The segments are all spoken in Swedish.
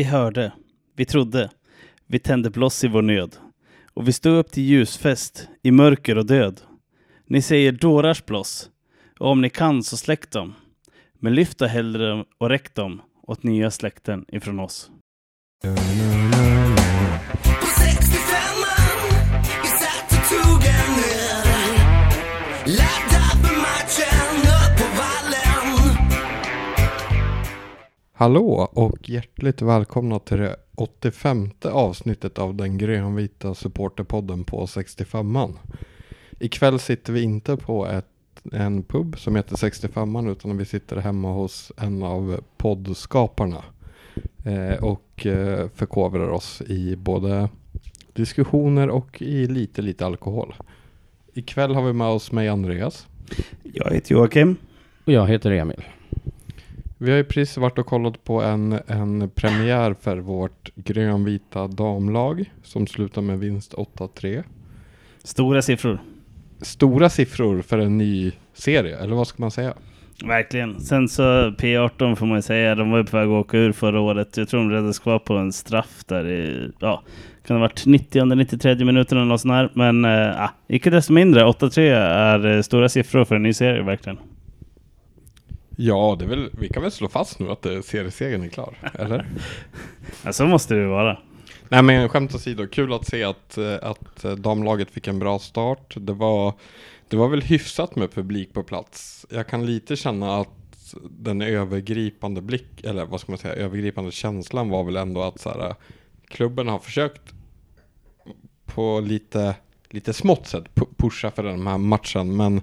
Vi hörde, vi trodde, vi tände bloss i vår nöd. Och vi stod upp till ljusfest i mörker och död. Ni säger dårars bloss, och om ni kan så släck dem. Men lyft då hellre och räck dem åt nya släkten ifrån oss. På Hallå och hjärtligt välkomna till det 85 avsnittet av den grönvita supporterpodden på 65an. Ikväll sitter vi inte på ett, en pub som heter 65an utan vi sitter hemma hos en av poddskaparna. Eh, och eh, förkovrar oss i både diskussioner och i lite, lite alkohol. Ikväll har vi med oss mig Andreas. Jag heter Joakim. Och jag heter Emil. Vi har ju precis varit och kollat på en, en premiär för vårt grönvita damlag som slutar med vinst 8-3. Stora siffror. Stora siffror för en ny serie, eller vad ska man säga? Verkligen. Sen så P18 får man ju säga, de var ju på väg att åka ur förra året. Jag tror de räddades kvar på en straff där i, ja, kan ha varit 90-93 minuter eller något sånt här. Men äh, icke desto mindre, 8-3 är eh, stora siffror för en ny serie verkligen. Ja, det väl, vi kan väl slå fast nu att eh, seriesegern är klar, eller? Ja, så måste det vara. Nej men skämt åsido, kul att se att, eh, att eh, damlaget fick en bra start. Det var, det var väl hyfsat med publik på plats. Jag kan lite känna att den övergripande blick, eller vad ska man säga, övergripande känslan var väl ändå att så här, klubben har försökt på lite, lite smått sätt pu- pusha för den här matchen, men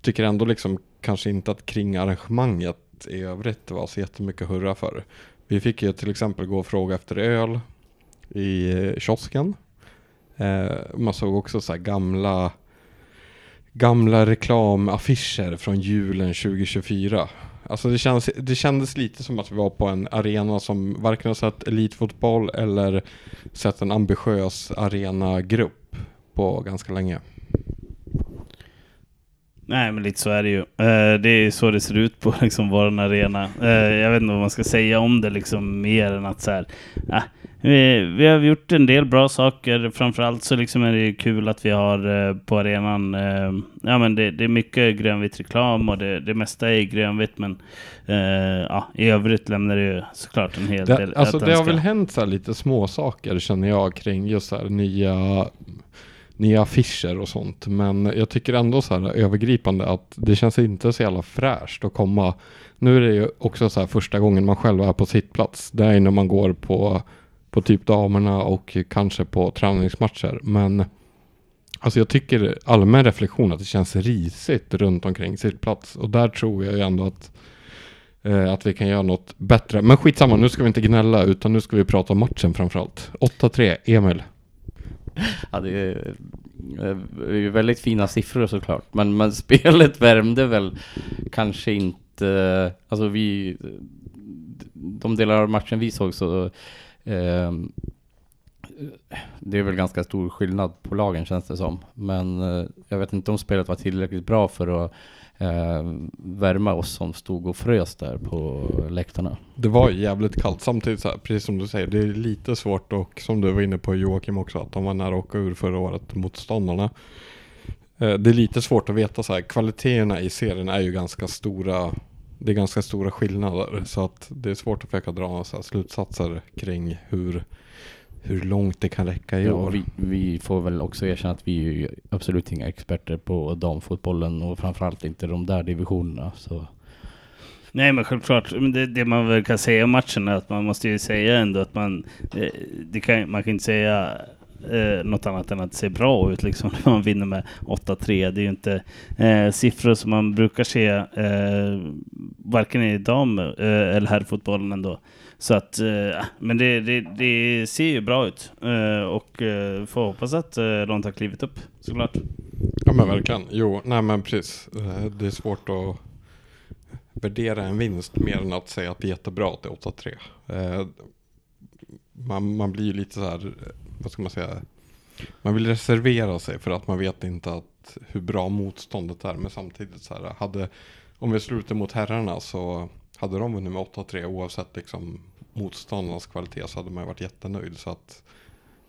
tycker ändå liksom kanske inte att kring arrangemanget i övrigt var så jättemycket hurra för. Vi fick ju till exempel gå och fråga efter öl i eh, kiosken. Eh, man såg också så här gamla gamla reklamaffischer från julen 2024. Alltså det, känns, det kändes lite som att vi var på en arena som varken har sett elitfotboll eller sett en ambitiös arenagrupp på ganska länge. Nej, men lite så är det ju. Eh, det är så det ser ut på liksom vår arena. Eh, jag vet inte vad man ska säga om det liksom mer än att så här, ah, vi, vi har gjort en del bra saker. Framförallt så liksom är det kul att vi har eh, på arenan, ja men det, det är mycket grönvit reklam och det, det mesta är grönvitt men ja, i övrigt lämnar det ju såklart en hel Det, del alltså det har väl hänt så här lite små saker känner jag kring just så här nya nya affischer och sånt. Men jag tycker ändå så här övergripande att det känns inte så jävla fräscht att komma. Nu är det ju också så här första gången man själv är på sittplats. Det är när man går på, på typ damerna och kanske på träningsmatcher. Men alltså jag tycker allmän reflektion att det känns risigt runt omkring sittplats. Och där tror jag ju ändå att eh, att vi kan göra något bättre. Men skitsamma, nu ska vi inte gnälla utan nu ska vi prata om matchen framförallt. 8-3, Emil. Ja, det är det är ju väldigt fina siffror såklart. Men, men spelet värmde väl kanske inte... Alltså vi... De delar av matchen vi såg så... Eh, det är väl ganska stor skillnad på lagen känns det som. Men eh, jag vet inte om spelet var tillräckligt bra för att eh, värma oss som stod och frös där på läktarna. Det var jävligt kallt. Samtidigt så här, precis som du säger, det är lite svårt och som du var inne på Joakim också, att de var nära att åka ur förra året, motståndarna. Eh, Det är lite svårt att veta så här, kvaliteterna i serien är ju ganska stora. Det är ganska stora skillnader så att det är svårt att försöka dra några slutsatser kring hur, hur långt det kan räcka i Ja, år. vi, vi får väl också erkänna att vi är ju absolut inga experter på damfotbollen och framförallt inte de där divisionerna. Så Nej men självklart, Men det, det man väl kan säga om matchen är att man måste ju säga ändå att man, eh, det kan, man kan inte säga eh, något annat än att det ser bra ut liksom när man vinner med 8-3. Det är ju inte eh, siffror som man brukar se eh, varken i dam eh, eller herrfotbollen ändå. Så att, eh, men det, det, det ser ju bra ut eh, och eh, får hoppas att de tar klivet upp såklart. Ja men verkligen. Jo, nej men precis. Det är svårt att värdera en vinst mer än att säga att det är jättebra att det är 8-3. Man, man blir ju lite så här, vad ska man säga, man vill reservera sig för att man vet inte att hur bra motståndet är. Men samtidigt så här, hade, om vi slutar mot herrarna så hade de vunnit med 8-3 oavsett liksom motståndarnas kvalitet så hade man ju varit jättenöjd. Så att,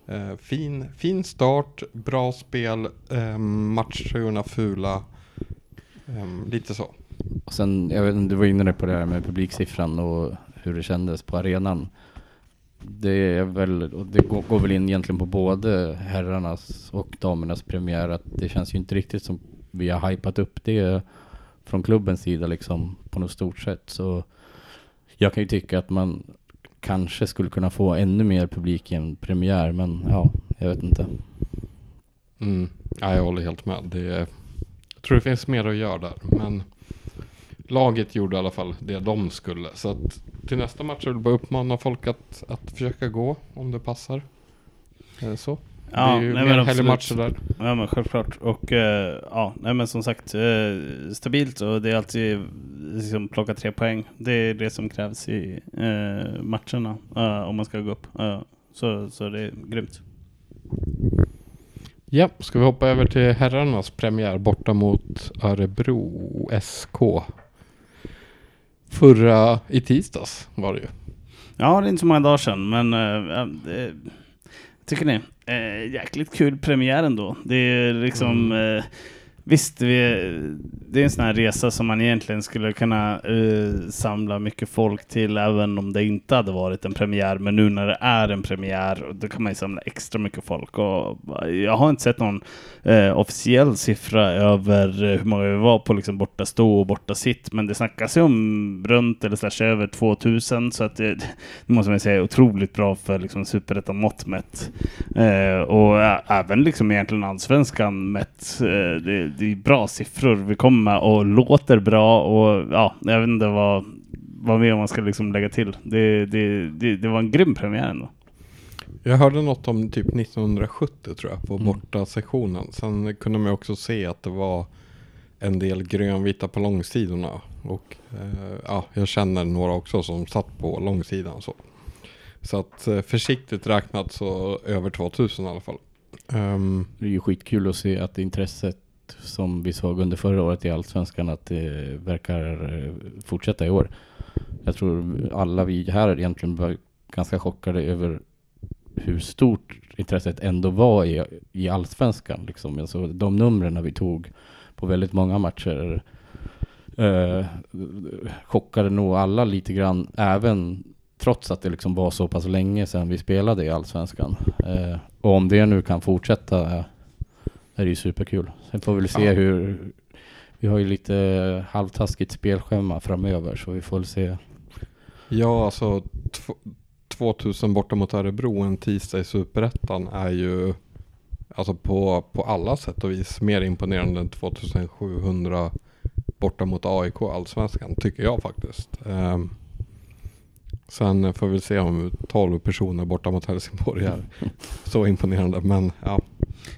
eh, fin, fin start, bra spel, eh, matcherna fula. Eh, lite så. Och sen, jag vet inte, du var inne på det här med publiksiffran och hur det kändes på arenan. Det är väl, och det går, går väl in egentligen på både herrarnas och damernas premiär att det känns ju inte riktigt som vi har hypat upp det från klubbens sida liksom på något stort sätt. Så jag kan ju tycka att man kanske skulle kunna få ännu mer publik i en premiär men ja, jag vet inte. Mm. Ja, jag håller helt med. Det, är- jag tror det finns mer att göra där. Men laget gjorde i alla fall det de skulle. Så att till nästa match vill jag bara uppmana folk att, att försöka gå om det passar. Så. Ja, det är ju nej, mer helgmatcher där. Ja men självklart. Och eh, ja, nej men som sagt eh, stabilt och det är alltid liksom plocka tre poäng. Det är det som krävs i eh, matcherna eh, om man ska gå upp. Eh, så, så det är grymt. Ja, ska vi hoppa över till herrarnas premiär borta mot Örebro SK. Förra, i tisdags var det ju. Ja, det är inte så många dagar sedan men eh, tycker ni? Eh, jäkligt kul premiär ändå. Det är liksom eh, Visst, vi, det är en sån här resa som man egentligen skulle kunna uh, samla mycket folk till även om det inte hade varit en premiär. Men nu när det är en premiär, då kan man ju samla extra mycket folk. Och jag har inte sett någon uh, officiell siffra över eh, hur många vi var på liksom borta stå och borta sitt. Men det snackas ju om runt eller slash över 2000. Så att det, det måste man säga är otroligt bra för liksom superettan mått mätt. Uh, och även liksom egentligen allsvenskan mätt. Det, det är bra siffror vi kommer med och låter bra och ja, jag vet inte vad, vad mer man ska liksom lägga till. Det, det, det, det var en grym premiär ändå. Jag hörde något om typ 1970 tror jag på Mm. borta sektionen. Sen kunde man också se att det var en del grönvita på långsidorna. Och eh, ja, jag känner några också som satt på långsidan. Så, så att eh, försiktigt räknat så över 2000 i alla fall. Ehm, Det är ju skitkul att se att intresset som vi såg under förra året i Allsvenskan att det verkar eh, fortsätta i år. Jag tror alla vi här egentligen var ganska chockade över hur stort intresset ändå var i, i Allsvenskan. Liksom. Alltså, de numren vi tog på väldigt många matcher eh, chockade nog alla lite grann, även trots att det liksom var så pass länge sedan vi spelade i Allsvenskan. Eh, och om det nu kan fortsätta eh, är det ju superkul. Sen får vi väl se Ja. hur... Vi har ju lite halvtaskigt spelschema framöver så vi får väl se. ja, alltså tw- 2000 borta mot Örebro en tisdag i Superettan är ju alltså på, på alla sätt och vis mer imponerande än 2700 borta mot AIK Allsvenskan tycker jag faktiskt. Ehm, sen får vi se om 12 personer borta mot Helsingborg är så imponerande. Men ja,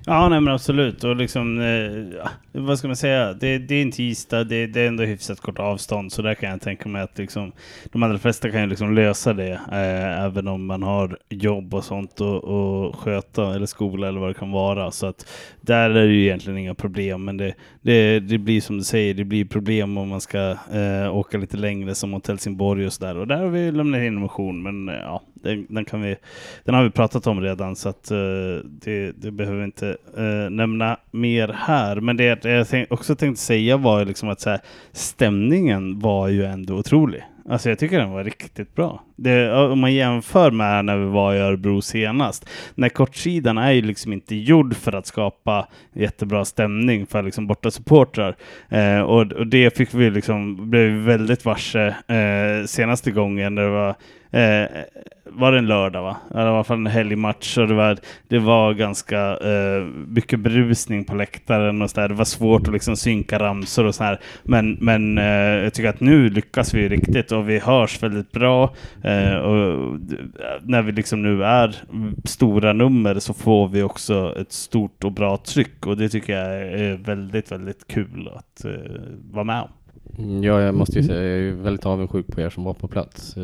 Ja, nej men absolut. Och liksom, eh, vad ska man säga? Det, det är en tisdag, det, det är ändå hyfsat kort avstånd. Så där kan jag tänka mig att liksom, de allra flesta kan ju liksom lösa det. Eh, även om man har jobb och sånt och, och sköta, eller skola eller vad det kan vara. Så att där är det ju egentligen inga problem. Men det, det, det blir som du säger, det blir problem om man ska eh, åka lite längre som mot Helsingborg och sådär. Och där har vi lämnat in en motion. Men eh, ja, den, den, kan vi, den har vi pratat om redan så att eh, det, det behöver vi inte uh, nämna mer här. Men det det jag tänk, också tänkte säga var ju liksom att så här, stämningen var ju ändå otrolig. Alltså jag tycker den var riktigt bra. Det, om man jämför med när vi var i Örebro senast. När kortsidan är ju liksom inte gjord för att skapa jättebra stämning för liksom borta supportrar. Eh, och, och det fick vi liksom, blev väldigt varse eh, senaste gången när det var Eh, var det en lördag va? Eller i alla fall en helgmatch och det var, det var ganska eh, mycket brusning på läktaren och så där. Det var svårt att liksom synka ramsor och så här. Men, men eh, jag tycker att nu lyckas vi riktigt och vi hörs väldigt bra. Eh, och eh, när vi liksom nu är stora nummer så får vi också ett stort och bra tryck och det tycker jag är väldigt, väldigt kul att eh, vara med om. Mm, Ja, jag måste ju säga, jag är väldigt avundsjuk på er som var på plats. Eh,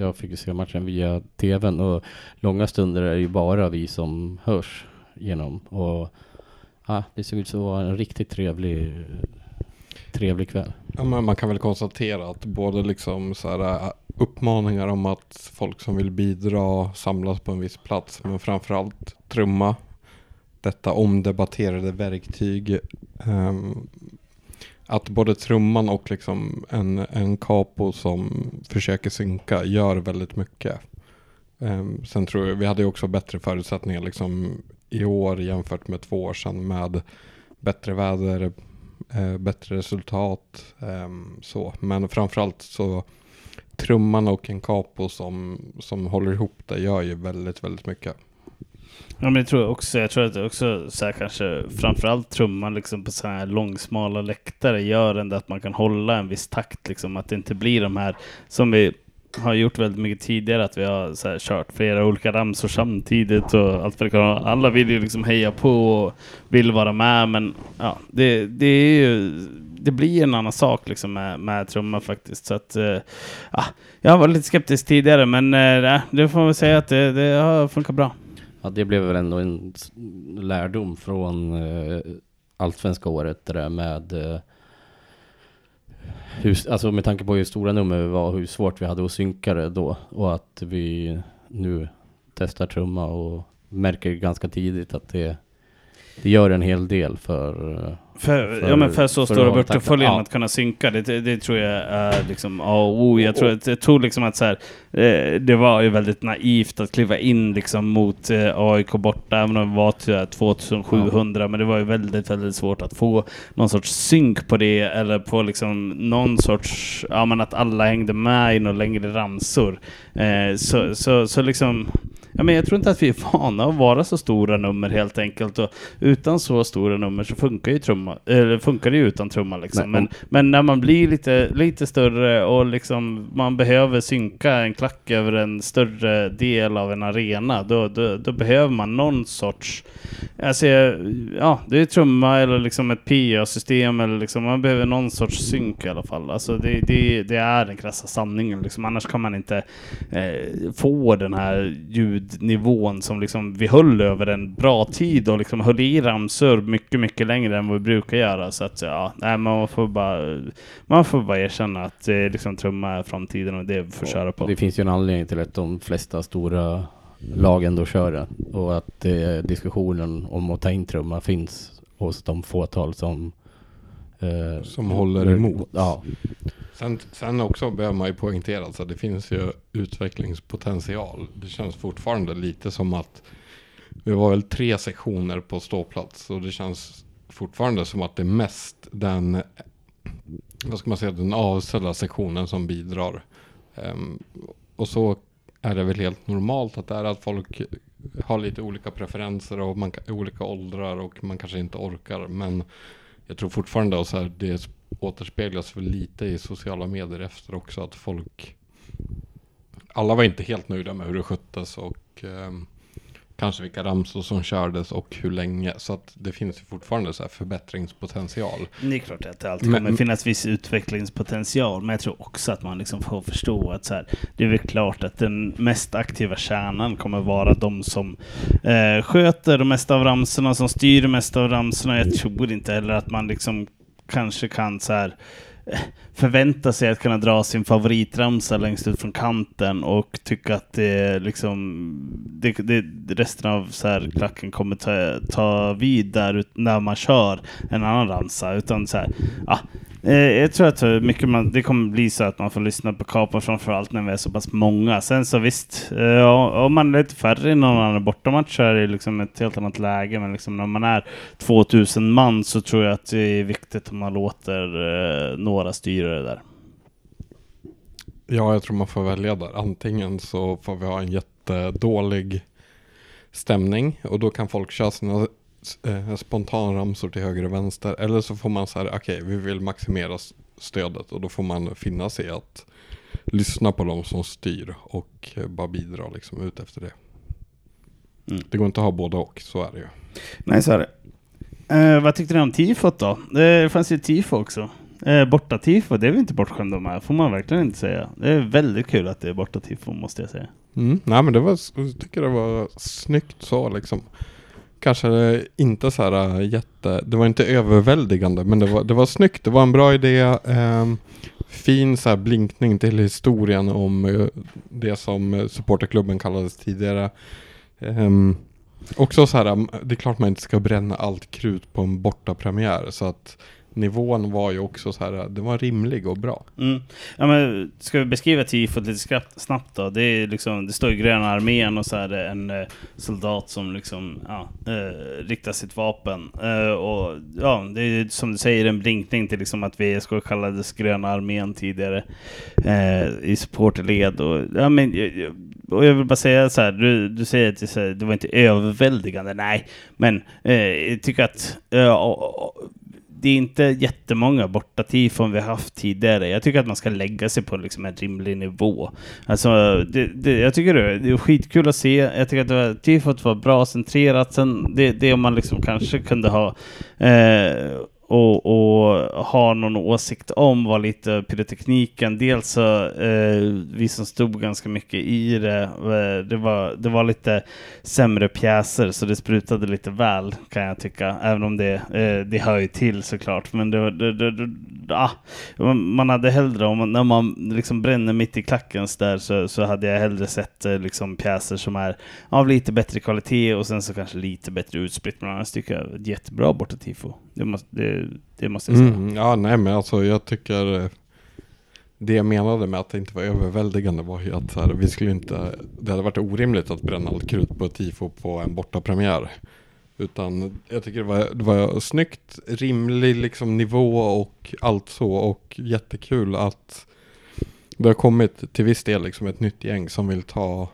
Jag fick ju se matchen via tvn och långa stunder är det ju bara vi som hörs genom. Och ja, det såg ut att vara en riktigt trevlig trevlig kväll. Ja, men man kan väl konstatera att både liksom så här, äh, uppmaningar om att folk som vill bidra samlas på en viss plats, men framförallt trumma, detta omdebatterade verktyg, ehm, att både trumman och liksom en, en capo som försöker synka gör väldigt mycket. Um, sen tror jag, vi hade ju också bättre förutsättningar liksom i år jämfört med två år sedan med bättre väder, eh, bättre resultat. ehm, så. Men framförallt så trumman och en capo som, som håller ihop det gör ju väldigt, väldigt mycket. Ja men det tror jag också. Jag tror att det också så här, kanske framförallt trumman liksom på så här långsmala läktare gör ändå att man kan hålla en viss takt liksom. Att det inte blir de här som vi har gjort väldigt mycket tidigare att vi har så här, kört flera olika ramsor samtidigt och allt för. Alla vill ju liksom heja på och vill vara med men ja, det, det är ju det blir en annan sak liksom med, med trumma faktiskt. Så att, ja, jag var lite skeptisk tidigare men eh, nej, det får man väl säga att det, det har funkat bra. Ja, det blev väl ändå en lärdom från eh, allsvenska året det där med eh, hur, alltså med tanke på hur stora nummer vi var och hur svårt vi hade att synka det då och att vi nu testar trumma och märker ganska tidigt att det, det gör en hel del för eh, för, För- ja, men för så för stora att portföljen takta- att kunna synka, det, det, det tror jag är liksom A och O. Jag tror, jag tror liksom att så här, eh, det var ju väldigt naivt att kliva in liksom mot eh, AIK borta, även om det var till 2700, men det var ju väldigt, väldigt svårt att få någon sorts synk på det, eller på liksom någon sorts, ja men att alla hängde med i några längre ramsor. Eh, så, så, så liksom, ja men jag tror inte att vi är vana att vara så stora nummer helt enkelt. Och utan så stora nummer så funkar ju trumma, eller funkar det ju utan trumma liksom. Nej, Men, men när man blir lite, lite större och liksom man behöver synka en klack över en större del av en arena, då, då, då behöver man någon sorts, alltså, ja, det är trumma eller liksom ett PA-system eller liksom, man behöver någon sorts synk i alla fall. Alltså det, det, det är den krassa sanningen liksom. Annars kan man inte eh, få den här ljudnivån som liksom vi höll över en bra tid och liksom höll i ramsor mycket, mycket längre än vad vi brukar göra. Så att ja, nej, man får bara, man får bara erkänna att eh, liksom trumma är framtiden och det vi får köra på. Det finns ju en anledning till att de flesta stora lagen då kör det. Och att eh, diskussionen om att ta in trumma finns hos de fåtal som eh, Som håller emot. Ja, Sen, sen också behöver man ju poängtera att det finns ju utvecklingspotential. Det känns fortfarande lite som att vi var väl tre sektioner på ståplats och det känns fortfarande som att det är mest den, vad ska man säga, den avsedda sektionen som bidrar. Ehm, och så är det väl helt normalt att det är att folk har lite olika preferenser och man, olika åldrar och man kanske inte orkar. Men jag tror fortfarande att så här, det återspeglas väl lite i sociala medier efter också att folk alla var inte helt nöjda med hur det sköttes och ehm, kanske vilka ramsor som kördes och hur länge. Så att det finns ju fortfarande så här förbättringspotential. Det är klart att det alltid Men- kommer finnas viss utvecklingspotential, men jag tror också att man liksom får förstå att så här, det är väl klart att den mest aktiva kärnan kommer vara de som eh, sköter de mesta av ramsorna, som styr det mesta av ramsorna. Jag tror inte heller att man liksom kanske kan så här eh, förvänta sig att kunna dra sin favoritramsa längst ut från kanten och tycka att det liksom det, det, resten av så här klacken kommer ta, ta vid där när man kör en annan ramsa. Utan så här, ah, Eh, jag tror att eh, mycket man, det kommer bli så att man får lyssna på kapor framförallt när vi är så pass många. Sen så visst, eh, om man är lite färre i någon annan bortamatch så är det liksom ett helt annat läge. Men liksom när man är 2000 man så tror jag att det är viktigt att man låter eh, några styra det där. Ja, jag tror man får välja där. Antingen så får vi ha en jättedålig stämning och då kan folk köra sina eh, spontanramsor till höger och vänster. Eller så får man så här, okej, vi vill maximera stödet och då får man finna sig att lyssna på de som styr och eh, bara bidra liksom ut efter det. Mm. Det går inte att ha både och, så är det ju. Nej, så är det. Eh, vad tyckte ni om tifot då? Det fanns ju tifo också. Eh, borta tifo, det är vi inte bortskämda med, får man verkligen inte säga. Det är väldigt kul att det är borta tifo, måste jag säga. Mm. Nej men det var, jag tycker det var snyggt så liksom kanske inte så här äh, jätte, det var inte överväldigande men det var, det var snyggt, det var en bra idé. ehm, fin så här blinkning till historien om äh, det som supporterklubben kallades tidigare. Ehm, också så här, det är klart man inte ska bränna allt krut på en bortapremiär så att nivån var ju också så här, det var rimlig och bra. Mm. Ja, men ska vi beskriva tifot lite snabbt då? Det, är liksom, det står ju gröna armén och så är det en eh, soldat som liksom, ja, eh, riktar sitt vapen. Eh, och ja, det är som du säger en blinkning till liksom att VSK kallades gröna armén tidigare eh, i supporterled. Och, ja, men, jag- och jag vill bara säga så här, du, du säger att det, här, det var inte överväldigande, nej. Men eh, jag tycker att eh, det är inte jättemånga borta tifon vi har haft tidigare. Jag tycker att man ska lägga sig på liksom en rimlig nivå. Alltså, det, det, jag tycker det, det är skitkul att se. Jag tycker att det var, tifot var bra centrerat. Sen det, det man liksom kanske kunde ha eh, och, och ha någon åsikt om var lite pyrotekniken. Dels så, eh, vi som stod ganska mycket i det, eh, det var, det var lite sämre pjäser så det sprutade lite väl kan jag tycka. Även om det, eh, det hör ju till såklart. Men det, det, det, det, ah, man- hade hellre, om man, när man liksom bränner mitt i klackens där så, så hade jag hellre sett eh, liksom pjäser som är av lite bättre kvalitet och sen så kanske lite bättre utspritt. Men annars tycker jag ett jättebra borta tifo. Det måste, det, det måste jag säga. Mm, ja, nej men alltså jag tycker eh, det jag menade med att det inte var överväldigande var ju att så här, vi skulle inte, det hade varit orimligt att bränna allt krut på ett tifo på en bortapremiär. Utan jag tycker det var, det var snyggt, rimlig liksom nivå och allt så och jättekul att det har kommit till viss del liksom ett nytt gäng som vill ta,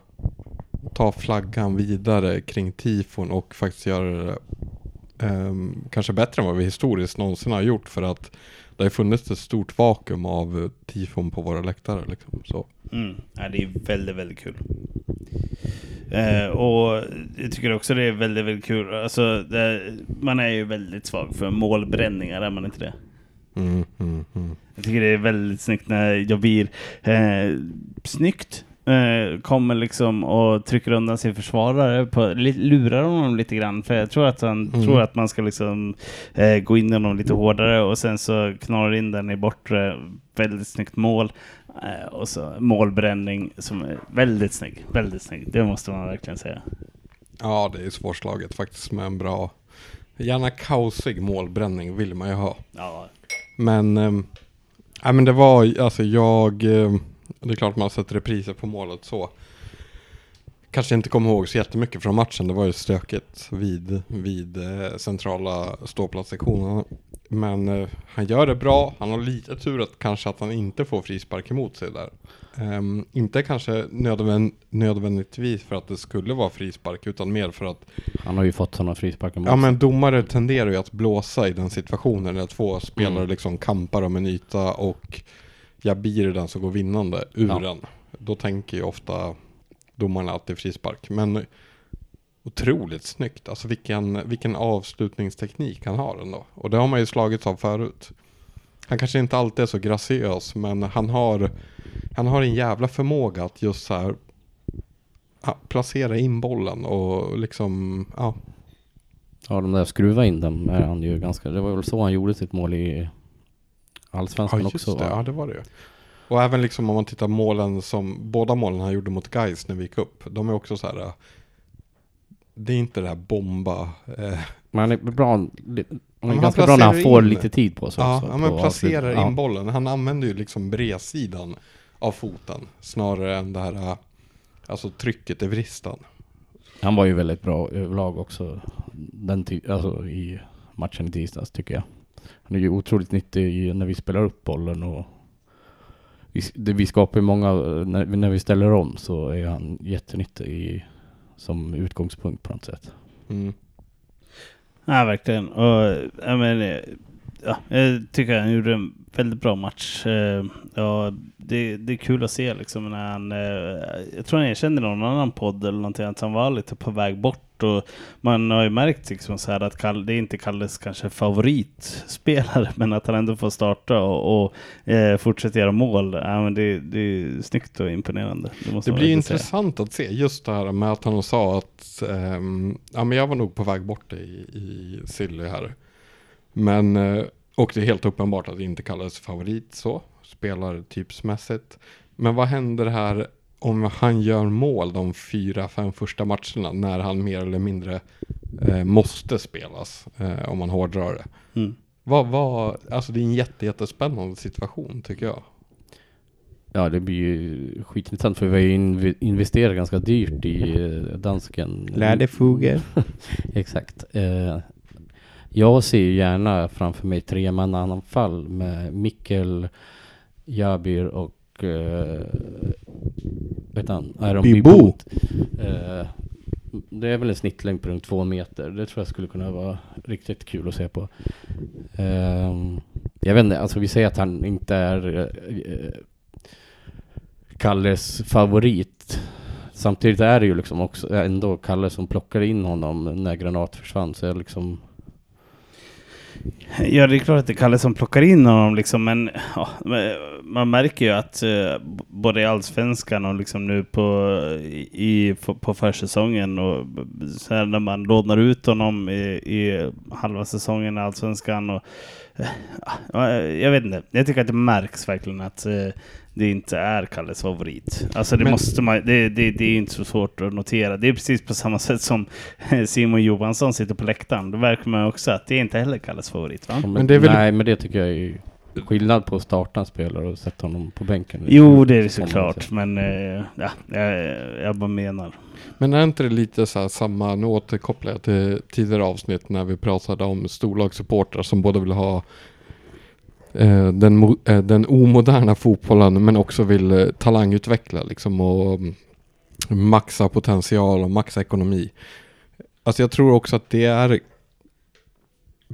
ta flaggan vidare kring tifon och faktiskt göra det ehm, kanske bättre än vad vi historiskt någonsin har gjort för att det har funnits ett stort vakuum av eh, tifon på våra läktare liksom. Så. Mm. Ja, det är väldigt, väldigt kul. Eh, och jag tycker också det är väldigt, väldigt kul. Alltså, det, man är ju väldigt svag för målbränningar, är man inte det? Mm, mm, mm. Jag tycker det är väldigt snyggt när Jobir eh, snyggt eh, kommer liksom och trycker undan sin försvarare, på, lurar honom lite grann. För jag tror att han Mm. tror att man ska liksom eh, gå in i honom lite hårdare och sen så knorrar in den i bortre. Väldigt snyggt mål. Eh, och så målbränning som är väldigt snygg. Väldigt snygg. Det måste man verkligen säga. Ja, det är svårslaget faktiskt med en bra, gärna kaosig målbränning vill man ju ha. Ja, Men, ähm, ja, men det var, alltså jag, eh, det är klart man har sett repriser på målet så. Kanske inte kommer ihåg så jättemycket från matchen, det var ju stökigt vid, vid eh, centrala ståplatssektionerna. Men eh, han gör det bra, han har lite tur att kanske att han inte får frispark emot sig där. Ehm, inte kanske nödvän, nödvändigtvis för att det skulle vara frispark, utan mer för att Han har ju fått sådana frisparkar mot Ja men domare tenderar ju att blåsa i den situationen när två spelare Mm. liksom kampar om en yta och Jabir är den som går vinnande ur Ja. den. Då tänker ju ofta domarna att det är frispark. Men otroligt snyggt. Alltså vilken, vilken avslutningsteknik han har ändå. Och det har man ju slagits av förut. Han kanske inte alltid är så graciös men han har, han har en jävla förmåga att just så här placera in bollen och liksom, ja, Ja, de där skruva in dem är han ju ganska... Det var väl så han gjorde sitt mål i Allsvenskan Ja också. det, va? ja det var det ju. Och även liksom om man tittar målen som, båda målen han gjorde mot Gais när vi gick upp, de är också så här. äh, Det är inte det här bomba. Eh, Men han är bra, han är han ganska bra när han får in- lite tid på sig ja, också. ja, men placerar in Ja. bollen. Han använder ju liksom bredsidan av foten snarare än det här, äh, alltså trycket i vristen. Han var ju väldigt bra överlag också. Den ty- alltså i matchen i tisdags tycker jag. Han är ju otroligt nyttig i, när vi spelar upp bollen och vi, det, vi skapar ju många, när, när vi ställer om så är han jättenyttig i, som utgångspunkt på något sätt. Mm. Ja, verkligen. Och, jag men, eh, ja, jag tycker han gjorde en väldigt bra match. Eh, ja, det, det är kul att se liksom när han, eh, jag tror han erkände någon annan podd eller någonting att han var lite på väg bort och man har ju märkt liksom så här att Kalle, det är inte Kalles kanske favoritspelare men att han ändå får starta och, och eh, fortsätta göra mål. Ja, men det, det är snyggt och imponerande. Det man blir säga. intressant att se just det här med att han sa att ehm, ja, men jag var nog på väg bort i, i Silly här. Men, eh, och det är helt uppenbart att det inte kallades favorit så, spelartypsmässigt. Men vad händer här om han gör mål de fyra, fem första matcherna när han mer eller mindre eh, måste spelas, eh, om man hårdrar det. Mm. Vad, vad, alltså det är en jätte, jättespännande situation tycker jag. Ja, det blir ju skitintressant för vi har ju inv- investerat ganska dyrt i eh, dansken. Läderfoger. Exakt. Eh, jag ser ju gärna framför mig tre anfall med Mikkel, Jabir och eh, vet han, Aaron Bibo. Bibot. Eh, det är väl en snittlängd på runt två meter. Det tror jag skulle kunna vara riktigt kul att se på. Eh, jag vet inte, alltså vi säger att han inte är eh, Kalles favorit. Samtidigt är det ju liksom också ändå Kalle som plockar in honom när Granat försvann. Så jag liksom, Ja, det är klart att det är Kalle som plockar in honom liksom, men ja, man märker ju att eh, både i Allsvenskan och liksom nu på, i, på, försäsongen och så här när man lånar ut honom i, i halva säsongen i Allsvenskan och jag vet inte, jag tycker att det märks verkligen att eh, det inte är Kalles favorit. Alltså det Men- måste man, det, det, det är inte så svårt att notera. Det är precis på samma sätt som Simon Johansson sitter på läktaren. Då verkar man också att det är inte heller Kalles favorit va? Men det väl- Nej, men det tycker jag är skillnad på att starta en spelare och sätta honom på bänken. Jo, det är det såklart. Men eh, ja, jag, jag bara menar. Men är inte det lite så här samma, nu återkopplar jag till tidigare avsnitt när vi pratade om storlagssupportrar som både vill ha eh, den, eh, den omoderna fotbollen men också vill talangutveckla liksom och mm, maxa potential och maxa ekonomi. Alltså jag tror också att det är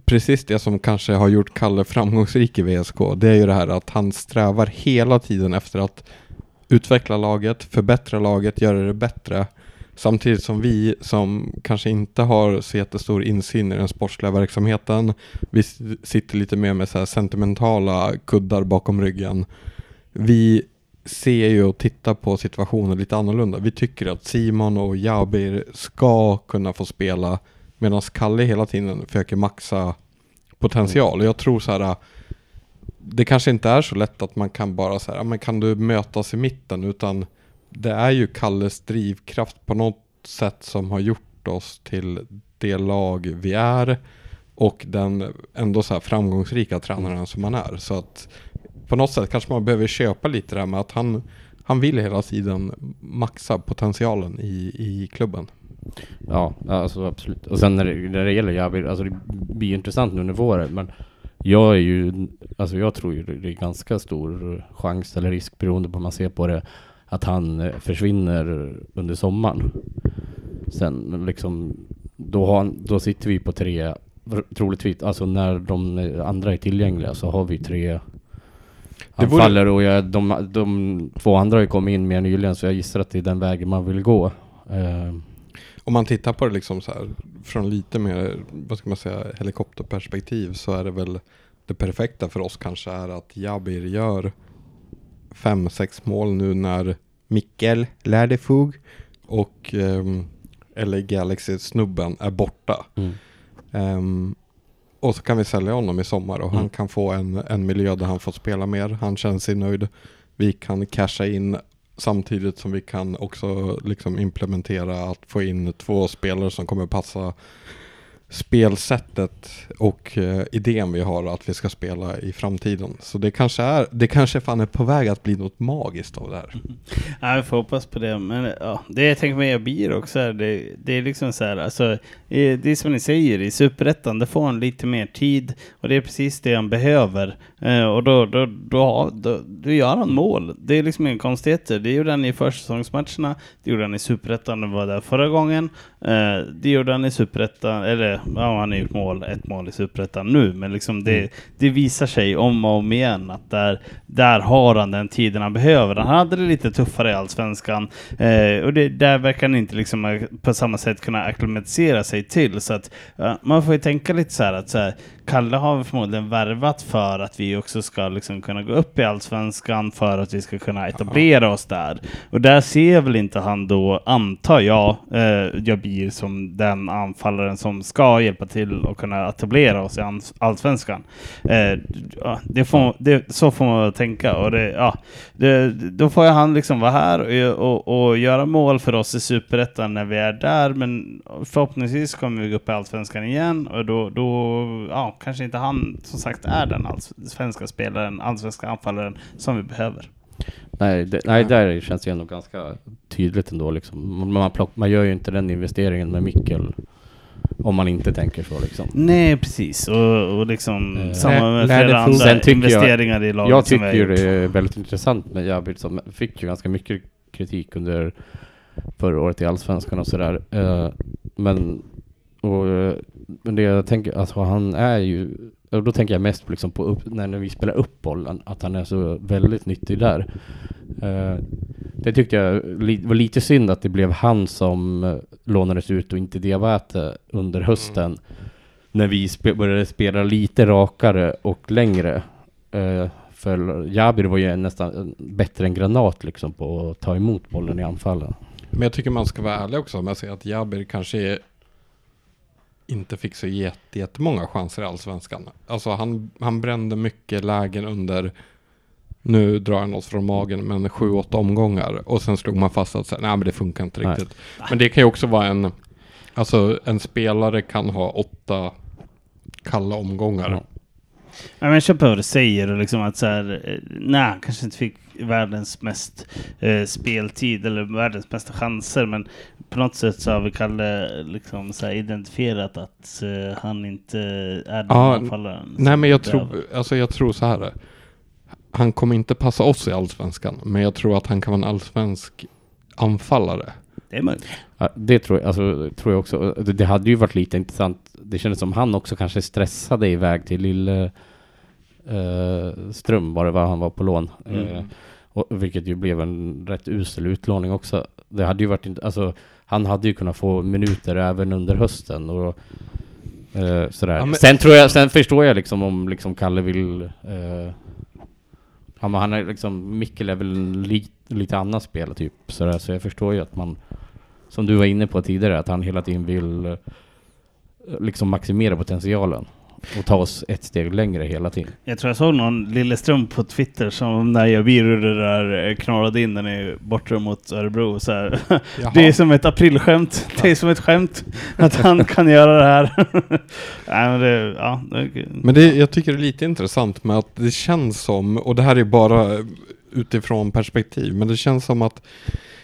precis det som kanske har gjort Kalle framgångsrik i VSK. Det är ju det här att han strävar hela tiden efter att utveckla laget, förbättra laget, göra det bättre. Samtidigt som vi som kanske inte har så jättestor insyn i den sportsliga verksamheten, vi sitter lite mer med så här sentimentala kuddar bakom ryggen. Vi ser ju och tittar på situationen lite annorlunda. Vi tycker att Simon och Jabir ska kunna få spela medan Kalle hela tiden försöker maxa potential. Och jag tror så här det kanske inte är så lätt att man kan bara säga, men kan du mötas i mitten? Utan det är ju Kalles drivkraft på något sätt som har gjort oss till det lag vi är och den ändå så här framgångsrika tränaren som han är. Så att på något sätt kanske man behöver köpa lite det här med att han, han vill hela tiden maxa potentialen i, i klubben. Ja, alltså absolut. Och sen när det, när det gäller Jabir, alltså det blir ju intressant nu under våren, men jag är ju, alltså jag tror ju det är ganska stor chans eller risk beroende på hur man ser på det, att han eh, försvinner under sommaren. Sen liksom, då, har, då sitter vi på tre, troligtvis, alltså när de eh, andra är tillgängliga så har vi tre anfallare och jag, de, de två andra har ju kommit in mer nyligen så jag gissar att det är den vägen man vill gå. Eh, Om man tittar på det liksom så här från lite mer, vad ska man säga, helikopterperspektiv så är det väl det perfekta för oss kanske är att Jabir gör fem, sex mål nu när Mikkel Lärdefog och um, LA Galaxy-snubben är borta. mm. Ehm, och så kan vi sälja honom i sommar och han Mm. kan få en, en miljö där han får spela mer. Han känner sig nöjd. Vi kan casha in samtidigt som vi kan också liksom implementera att få in två spelare som kommer passa spelsättet och eh, idén vi har att vi ska spela i framtiden. Så det kanske är, det kanske fan är på väg att bli något magiskt av det här. Mm. Ja, vi får hoppas på det. Men ja, det jag tänker mig jag blir också det, det är liksom så här, alltså det är som ni säger, i Superettan, det får han lite mer tid och det är precis det han behöver. Eh, och då, då, då, då, gör han mål. Det är liksom inga konstigheter. Det gjorde han i försäsongsmatcherna, det gjorde han i Superettan, det var där förra gången. Eh, det gjorde han i Superettan, eller ja, han har gjort mål, ett mål i Superettan nu, men liksom det, det visar sig om och om igen att där, där har han den tiden han behöver. Han hade det lite tuffare i Allsvenskan eh, och det, där verkar han inte liksom på samma sätt kunna acklimatisera sig till. Så att ja, man får ju tänka lite så här att så här, Kalle har vi förmodligen värvat för att vi också ska liksom kunna gå upp i Allsvenskan för att vi ska kunna etablera oss där. Och där ser väl inte han då, antar jag, eh, Jabir som den anfallaren som ska hjälpa till att kunna etablera oss i Allsvenskan. Eh, det får, det, så får man tänka. Och det, ja, det, då får han liksom vara här och, och, och göra mål för oss i Superettan när vi är där. Men förhoppningsvis kommer vi gå upp i Allsvenskan igen och då, då ja, kanske inte han som sagt är den allsvenska spelaren, allsvenska anfallaren som vi behöver. Nej, det, nej, där känns det ändå ganska tydligt ändå liksom. Man, plock, man gör ju inte den investeringen med Mikkel om man inte tänker så liksom. Nej, precis. Och, och liksom Eh, samma med flera andra Sen tycker jag- investeringar i laget Jag tycker gjort. det är väldigt intressant med Jabir som fick ju ganska mycket kritik under förra året i Allsvenskan och sådär. Eh, men, och, eh, men det jag tänker, alltså han är ju, och då tänker jag mest på liksom på upp, när, när vi spelar upp bollen, att han är så väldigt nyttig där. Eh, det tyckte jag li, var lite synd att det blev han som eh, lånades ut och inte Diabate under hösten. När vi spe, började spela lite rakare och längre. Eh, för Jabir var ju nästan bättre än Granat liksom på att ta emot bollen i anfallen. Men jag tycker man ska vara ärlig också med att säga att Jabir kanske är, inte fick så jätte, jättemånga chanser i Allsvenskan. Alltså han, han brände mycket lägen under, nu drar han oss från magen, men sju, åtta omgångar. Och sen slog man fast att så nej men det funkar inte Nej. riktigt. Men det kan ju också vara en, alltså en spelare kan ha åtta kalla omgångar. Ja. Ja, men jag köper vad du säger och liksom att så här, eh, nej, kanske inte fick världens mest eh, speltid eller världens bästa chanser, men på något sätt så har vi Kalle liksom så här identifierat att eh, han inte är den Ja, anfallaren. Nej men jag tror, alltså jag tror så här. Han kommer inte passa oss i Allsvenskan, men jag tror att han kan vara en allsvensk anfallare. Det är möjligt. Ja, det tror jag, alltså, tror jag också. Det, det hade ju varit lite intressant. Det kändes som han också kanske stressade iväg till Lille eh, Ström, var det var han var på lån. Mm. Eh, och, vilket ju blev en rätt usel utlåning också. Det hade ju varit, inte- alltså han hade ju kunnat få minuter även under hösten och eh, sådär. Ja, sen tror jag, sen förstår jag liksom om liksom Kalle vill eh, han, han är liksom, Mikkel är väl li, lite annan spelare typ sådär, så jag förstår ju att man som du var inne på tidigare, att han hela tiden vill eh, liksom maximera potentialen och ta oss ett steg längre hela tiden. Jag tror jag såg någon Lilleström på Twitter som när jag det där eh, knorrade in den i bortre mot Örebro. Så här. Det är som ett aprilskämt. Det är som ett skämt att han kan göra det här. Nej, men det, ja, det, Men det, jag tycker det är lite intressant med att det känns som, och det här är bara utifrån perspektiv, men det känns som att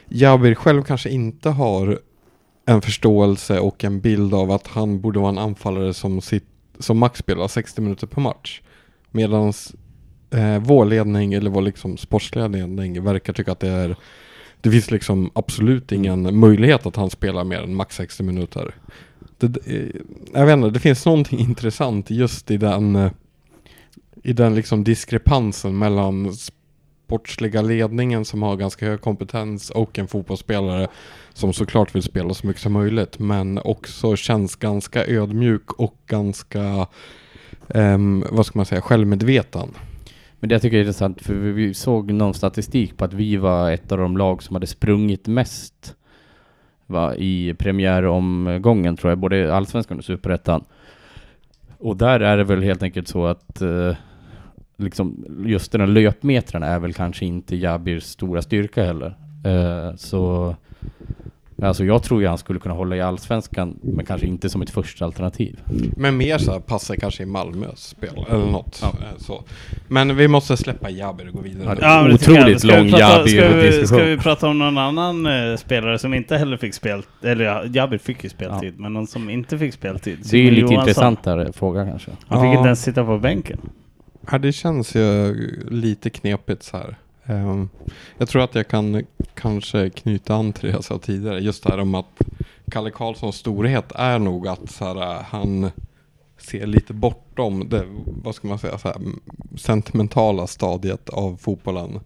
Jabir själv kanske inte har en förståelse och en bild av att han borde vara en anfallare som, sitt, som max spelar 60 minuter per match. Medan eh, vår ledning, eller vår liksom sportsliga ledning, verkar tycka att det är det finns liksom absolut ingen möjlighet att han spelar mer än max 60 minuter. Det, eh, jag vet inte, det finns någonting intressant just i den eh, i den liksom diskrepansen mellan sportsliga ledningen som har ganska hög kompetens och en fotbollsspelare som såklart vill spela så mycket som möjligt men också känns ganska ödmjuk och ganska um, vad ska man säga, självmedveten. Men det jag tycker är intressant, för vi- vi såg någon statistik på att vi var ett av de lag som hade sprungit mest va, i premiäromgången tror jag, både allsvenskan och superettan. Och där är det väl helt enkelt så att eh, liksom just den här löpmetrarna är väl kanske inte Jabirs stora styrka heller. Eh, så Alltså jag tror ju han skulle kunna hålla i Allsvenskan, men kanske inte som ett första alternativ. Men mer så här, passar kanske i Malmös spel eller något. Eh, Så. Men vi måste släppa Jabber och gå vidare. Ja. Ja. Otroligt Ska vi lång prata- Jabir ska vi, prata om någon annan eh, spelare som inte heller fick spel... Eller ja, Jabir fick ju speltid, men någon som inte fick speltid. Det är ju lite Johansson. intressantare fråga kanske. Han fick Ja. inte ens sitta på bänken. Ja, det känns ju lite knepigt så här. Ehm, jag tror att jag kan kanske knyta an till det jag sa tidigare. Just det här om att Kalle Karlssons storhet är nog att så här, eh, han ser lite bortom det, vad ska man säga, så här, sentimentala stadiet av fotbollen.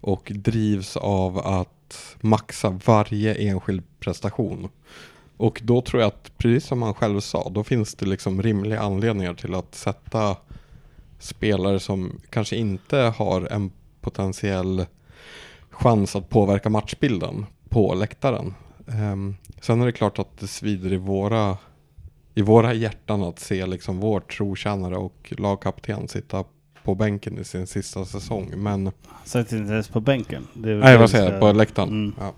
Och drivs av att maxa varje enskild prestation. Och då tror jag att, precis som han själv sa, då finns det liksom rimliga anledningar till att sätta spelare som kanske inte har en potentiell chans att påverka matchbilden på läktaren. Ehm, sen är det klart att det svider i våra, i våra hjärtan att se liksom vår trotjänare och lagkapten sitta på bänken i sin sista säsong. Men, Satt inte ens på bänken. Nej vad säger jag, på läktaren. Mm. Ja.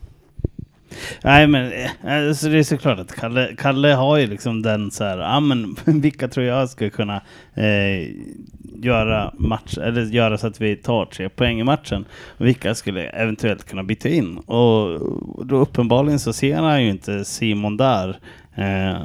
Nej men eh, alltså det är såklart att Kalle, Kalle har ju liksom den så här, ja men vilka tror jag skulle kunna eh, göra match, eller göra så att vi tar tre poäng i matchen. Och vilka skulle eventuellt kunna byta in. Och då uppenbarligen så ser han ju inte Simon där. Eh,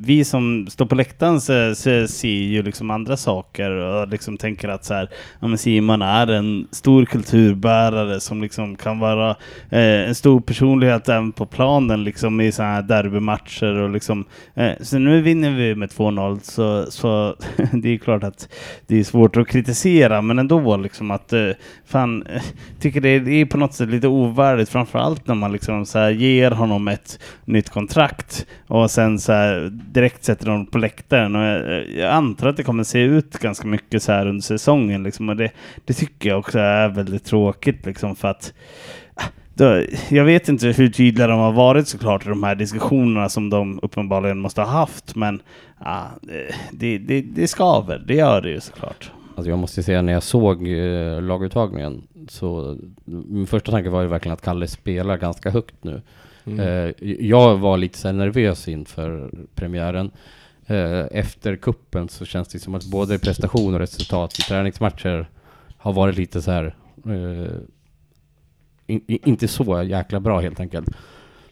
vi som står på läktaren så, så ser ju liksom andra saker och liksom tänker att så här, ja, men Simon är en stor kulturbärare som liksom kan vara eh, en stor personlighet även på planen liksom i sådana här derbymatcher och liksom eh, så nu vinner vi med 2-0 så, så det är klart att det är svårt att kritisera men ändå liksom att eh, fan eh, tycker det är, det är på något sätt lite ovärdigt framförallt när man liksom så här ger honom ett nytt kontrakt och sen så här direkt sätter de på läktaren och jag, jag antar att det kommer se ut ganska mycket så här under säsongen liksom och det, det tycker jag också är väldigt tråkigt liksom för att ah, då, jag vet inte hur tydliga de har varit såklart i de här diskussionerna som de uppenbarligen måste ha haft men ah, ja, det, det, det skaver, det gör det ju såklart. Alltså jag måste säga när jag såg eh, laguttagningen så min första tanke var ju verkligen att Kalle spelar ganska högt nu. Mm. Eh, jag var lite så nervös inför premiären. Eh, efter kuppen så känns det som att både prestation och resultat i träningsmatcher har varit lite så här eh, in, inte så jäkla bra helt enkelt.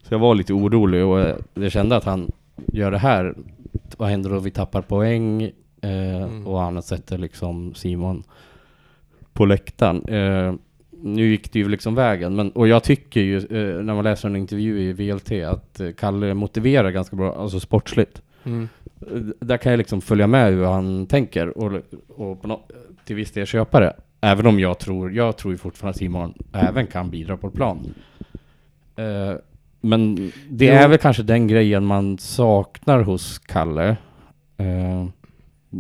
Så jag var lite orolig och jag kände att han gör det här. Vad händer då vi tappar poäng? Eh, Mm. Och han sätter liksom Simon på läktaren. Eh, nu gick det ju liksom vägen, men, och jag tycker ju eh, när man läser en intervju i VLT att eh, Kalle motiverar ganska bra, alltså sportsligt. Mm. Eh, Där kan jag liksom följa med hur han tänker och, och nå- till viss del köpa det. Även om jag tror, jag tror ju fortfarande att Simon även kan bidra på plan. Eh, men det Jo. är väl kanske den grejen man saknar hos Kalle. Eh,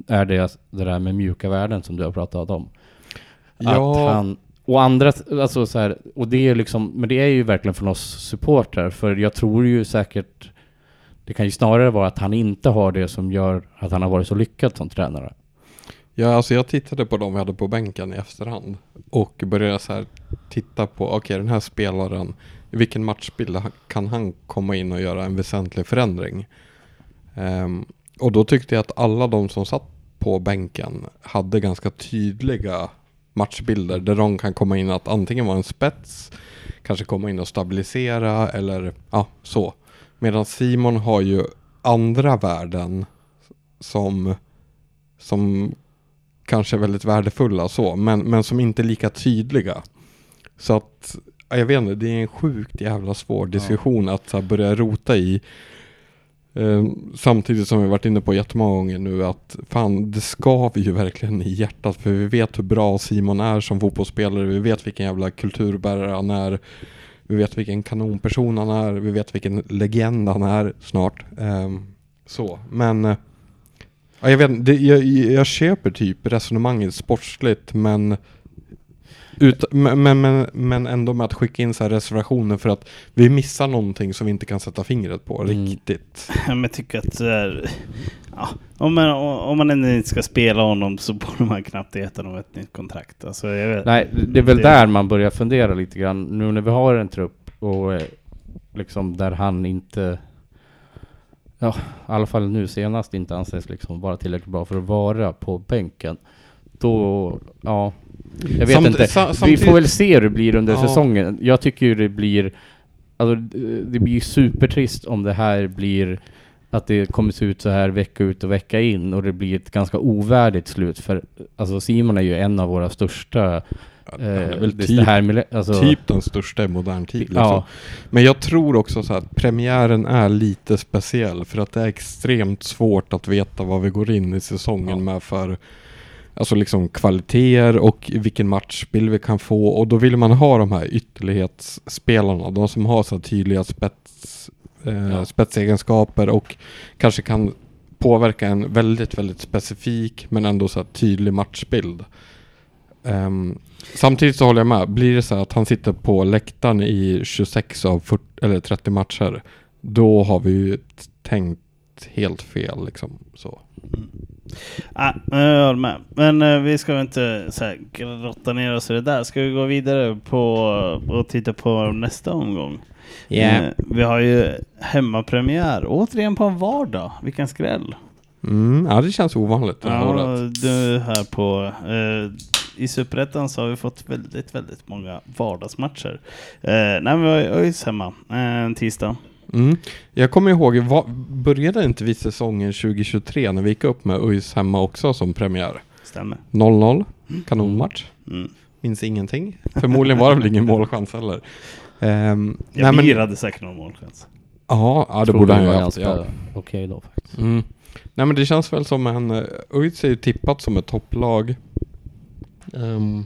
är det, det där med mjuka värden som du har pratat om. Ja. Att han, och andra, alltså så här, och det är liksom, men det är ju verkligen från oss supportrar, för jag tror ju säkert, det kan ju snarare vara att han inte har det som gör att han har varit så lyckad som tränare. Ja, alltså jag tittade på dem vi hade på bänken i efterhand. Och började så här titta på, okej den här spelaren, i vilken matchbild kan han komma in och göra en väsentlig förändring? Um, och då tyckte jag att alla de som satt på bänken hade ganska tydliga matchbilder där de kan komma in att antingen vara en spets, kanske komma in och stabilisera eller ja, så. Medan Simon har ju andra värden som, som kanske är väldigt värdefulla så, men, men som inte är lika tydliga. Så att, ja, jag vet inte, det är en sjukt jävla svår diskussion att så här, börja rota i. Eh, samtidigt som vi varit inne på jättemånga gånger nu att fan, det skaver ju verkligen i hjärtat för vi vet hur bra Simon är som fotbollsspelare, vi vet vilken jävla kulturbärare han är, vi vet vilken kanonperson han är, vi vet vilken legend han är snart. Eh, så, men eh, jag, vet, det, jag, jag köper typ resonemanget sportsligt men, ut, men, men, men, men ändå med att skicka in så här reservationer för att vi missar någonting som vi inte kan sätta fingret på Mm. riktigt. Men jag tycker att så här, ja, om, man, om man ändå inte ska spela honom så borde man knappt gett honom ett nytt kontrakt. Alltså, jag vet, Nej, det är väl Det- där man börjar fundera lite grann. Nu när vi har en trupp och eh, liksom där han inte, ja, i alla fall nu senast inte anses liksom vara tillräckligt bra för att vara på bänken. Då, ja, jag vet Samt- inte. sa- Vi samtidigt- får väl se hur det blir under Ja. säsongen. Jag tycker ju det blir, alltså det blir supertrist om det här blir att det kommer se ut så här vecka ut och vecka in och det blir ett ganska ovärdigt slut för alltså Simon är ju en av våra största är eh, väl det typ, här med, alltså, typ den största i modern tid. Liksom. ja, Men jag tror också så att premiären är lite speciell för att det är extremt svårt att veta vad vi går in i säsongen Ja. med för Alltså liksom kvaliteter och vilken matchbild vi kan få och då vill man ha de här ytterlighetsspelarna, de som har så tydliga spets, eh, Ja. spetsegenskaper och kanske kan påverka en väldigt, väldigt specifik men ändå så tydlig matchbild. Ehm, samtidigt så håller jag med. Blir det så att han sitter på läktaren i 26 av 40, eller 30 matcher, då har vi ju tänkt helt fel liksom. Så. Ah, jag håller med. Men eh, vi ska inte så här, grotta ner oss i det där. Ska vi gå vidare på och titta på nästa omgång? Eh, vi har ju hemmapremiär, återigen på en vardag. Vilken skräll. Mm, ja, det känns ovanligt Ja, du här på... Eh, I Superettan så har vi fått väldigt, väldigt många vardagsmatcher. Eh, nej, vi har ju ÖIS hemma eh, en tisdag. Mm. Jag kommer ihåg, va, började inte vi säsongen 2023 när vi gick upp med ÖIS hemma också som premiär? Stämmer. 0-0, kanonmatch. Mm. Minns ingenting. Förmodligen var det väl ingen målchans heller. Um, Ja, Mir hade säkert någon målchans. Ja, ja det borde han ju var ha haft. Ja. okej då faktiskt. Mm. Nej men det känns väl som en... Uh, ÖIS är ju tippat som ett topplag. Ehm,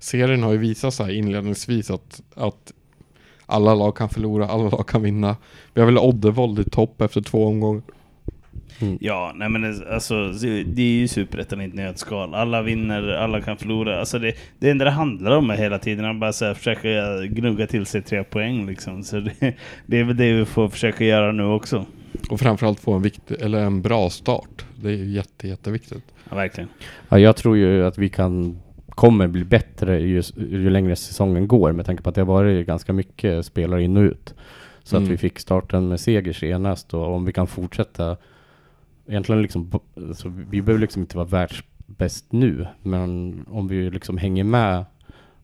serien har ju visat sig inledningsvis att, att alla lag kan förlora, alla lag kan vinna. Vi har väl Oddevold i topp efter två omgångar. Ja, nej men det- alltså det är ju superettan i ett nötskal. Alla vinner, alla kan förlora. Alltså det, det enda det handlar om är hela tiden att bara så här, försöka gnugga till sig tre poäng liksom. Så det, det är väl det vi får försöka göra nu också. Och framförallt få en, viktig, eller en bra start. Det är jätte, jätteviktigt. Ja, verkligen. Ja, jag tror ju att vi kan kommer bli bättre ju, ju längre säsongen går med tanke på att det har varit ganska mycket spelare in och ut. Så Mm. att vi fick starten med seger senast och om vi kan fortsätta egentligen liksom, alltså, vi behöver liksom inte vara världsbäst nu men om vi liksom hänger med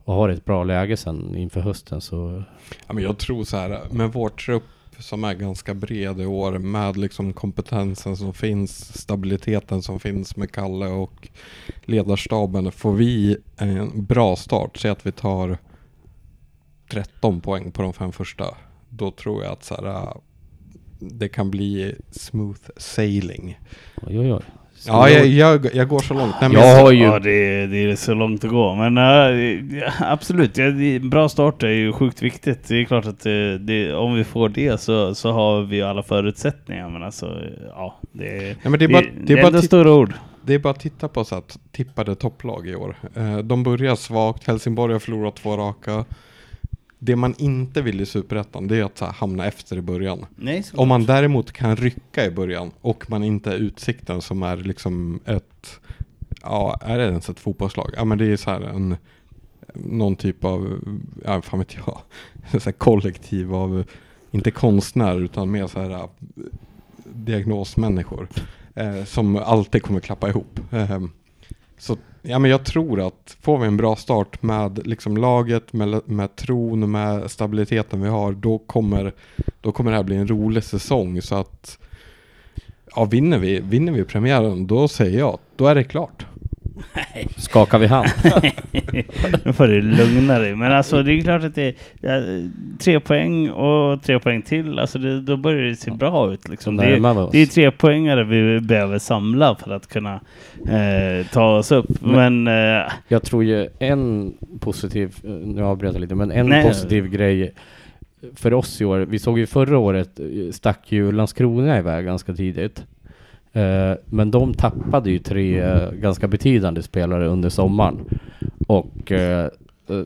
och har ett bra läge sen inför hösten så Ja, men jag tror så här, med vår trupp som är ganska bred i år, med liksom kompetensen som finns, stabiliteten som finns med Kalle och ledarstaben, får vi en bra start, säg att vi tar 13 poäng på de fem första, då tror jag att så här, äh, det kan bli smooth sailing. oj oj oj. Ja, jag, jag, jag går så långt. Nej, Jag har ju- Ja, det, det är så långt att gå. Men äh, absolut, ja, det, bra start är ju sjukt viktigt. Det är klart att det, det, om vi får det så, så har vi alla förutsättningar. Men alltså, ja, det, Nej, men det är bara, det, det är bara ändå stora ord. Det är bara att titta på så att tippade topplag i år. Eh, de börjar svagt, Helsingborg har förlorat två raka. Det man inte vill i Superettan det är att här, hamna efter i början. Nej, Om man däremot kan rycka i början och man inte är Utsikten som är liksom ett, ja är det ens ett fotbollslag? Ja men det är så här en, någon typ av, ja fan vet jag, så här kollektiv av, inte konstnärer utan mer så här äh, diagnosmänniskor. Eh, som alltid kommer klappa ihop. Eh, så ja, men jag tror att får vi en bra start med liksom laget, med, med tron, med stabiliteten vi har, då kommer, då kommer det här bli en rolig säsong. Så att ja, vinner, vi, vinner vi premiären, då säger jag, då är det klart. Skakar vi hand? Nu får du lugna dig. Men alltså det är klart att det är tre poäng och tre poäng till. Alltså det, då börjar det se bra ut. Liksom. Det, är, det är tre poängare vi behöver samla för att kunna eh, ta oss upp. Men, eh, Jag tror ju en positiv, eh, nu avbröt jag lite, men en Nej. positiv grej för oss i år, vi såg ju förra året eh, stack ju Landskrona iväg ganska tidigt. Eh, Men de tappade ju tre eh, ganska betydande spelare under sommaren. Och eh,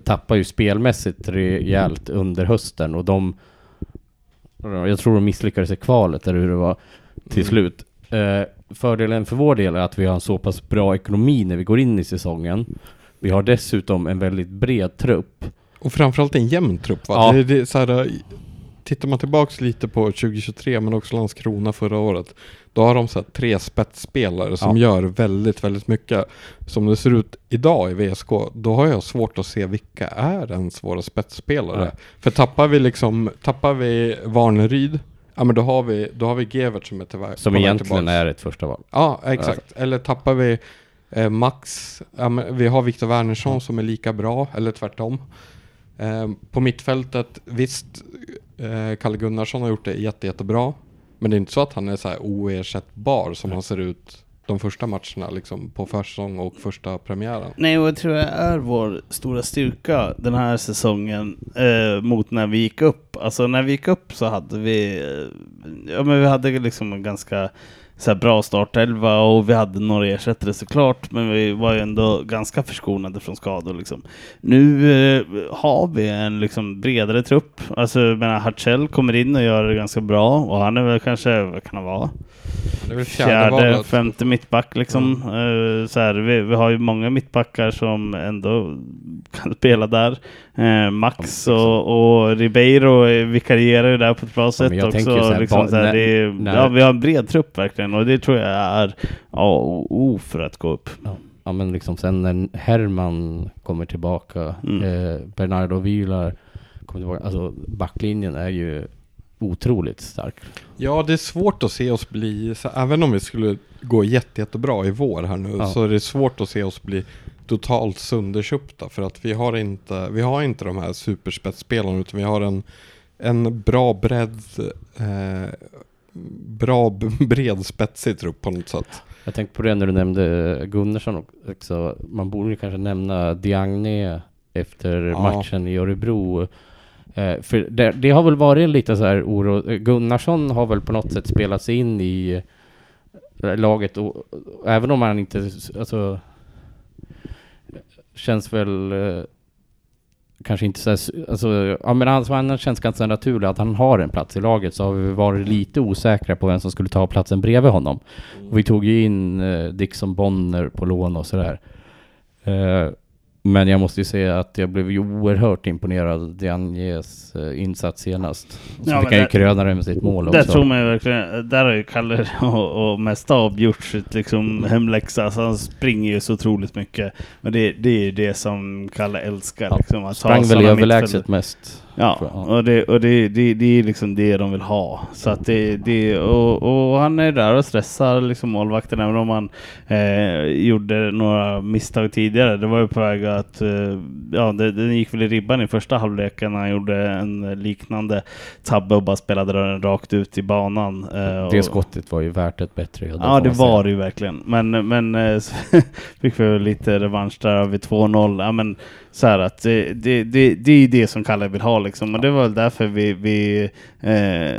tappade ju spelmässigt rejält under hösten och de jag tror de misslyckades i kvalet eller hur det var till Mm. slut. Fördelen för vår del är att vi har en så pass bra ekonomi när vi går in i säsongen. Vi har dessutom en väldigt bred trupp Och framförallt en jämn trupp va? Ja. Det, det så här, tittar man tillbaks lite på 2023 men också Landskrona förra året. Då har de så tre spetsspelare som Ja. gör väldigt, väldigt mycket. Som det ser ut idag i VSK, då har jag svårt att se vilka är ens våra spetsspelare. Nej. För tappar vi liksom, tappar vi Varneryd, ja men då har vi, då har vi Gevert som är tillbaka. Som egentligen är ett första val. Ja, exakt. Eller tappar vi eh, Max, ja, vi har Viktor Wernersson som är lika bra, eller tvärtom. Eh, på mittfältet, visst, eh, Kalle Gunnarsson har gjort det jätte, jättebra. Men det är inte så att han är så här oersättbar som han ser ut de första matcherna liksom på försäsong och första premiären. Nej, och jag tror det är vår stora styrka den här säsongen eh, mot när vi gick upp. Alltså när vi gick upp så hade vi, eh, ja men vi hade liksom en ganska så här, bra startelva och vi hade några ersättare såklart, men vi var ju ändå ganska förskonade från skador liksom. Nu eh, har vi en liksom bredare trupp. Alltså jag menar, Hartzell kommer in och gör det ganska bra och han är väl kanske, vad kan han vara? Fjärde, fjärde, femte mittback liksom. Eh, så här, vi, vi har ju många mittbackar som ändå kan spela där. Eh, Max Ja, och, och Ribeiro vikarierar ju där på ett bra men sätt också. här, liksom, så här, när- det är, när- ja, vi har en bred trupp verkligen och det tror jag är A och O för att gå upp. Ja men liksom sen när Herman kommer tillbaka, Mm. eh, Bernardo Vilar kommer tillbaka, alltså backlinjen är ju otroligt stark. Ja, det är svårt att se oss bli, så även om vi skulle gå jätte, jättebra i vår här nu, Ja. så är det svårt att se oss bli totalt sönderköpta. För att vi har inte, vi har inte de här superspetsspelarna, utan vi har en, en bra bredd, eh, bra b- bred spetsig trupp på något sätt. Jag tänkte på det när du nämnde Gunnarsson också. Man borde kanske nämna Diagne efter Ja. matchen i Örebro. Eh, för det, det har väl varit lite så här oro. eh, Gunnarsson har väl på något sätt spelat sig in i eh, laget och även om han inte, alltså känns väl eh, kanske inte så här, alltså, ja men alltså, han känns ganska naturligt att han har en plats i laget så har vi varit lite osäkra på vem som skulle ta platsen bredvid honom. Och vi tog ju in eh, Dixon Bonner på lån och sådär. Eh, men jag måste ju säga att jag blev ju oerhört imponerad av Dianjes eh, insats senast. Så Ja, fick han ju det- kröna det med sitt mål också. tror man ju verkligen, där har ju Kalle och, och Mesta gjort sitt liksom hemläxa. Så han springer ju så otroligt mycket. Men det, det är ju det som Kalle älskar. Ja, Liksom, att Sprang väl överlägset mest. Ja, och, det, och det, det, det är liksom det de vill ha. Så att det, det, och, och han är där och stressar liksom målvakten även om han eh, gjorde några misstag tidigare. Det var ju på väg att, eh, ja det, den gick väl i ribban i första halvleken när han gjorde en liknande tabbe och bara spelade den rakt ut i banan. Eh, Det och- skottet var ju värt ett bättre. Ja det var det ju verkligen. Men, men eh, fick vi lite revansch där vid 2-0. Ja, men så att det, det, det, det är ju det som Kalle vill ha liksom. Och det var väl därför vi, vi eh,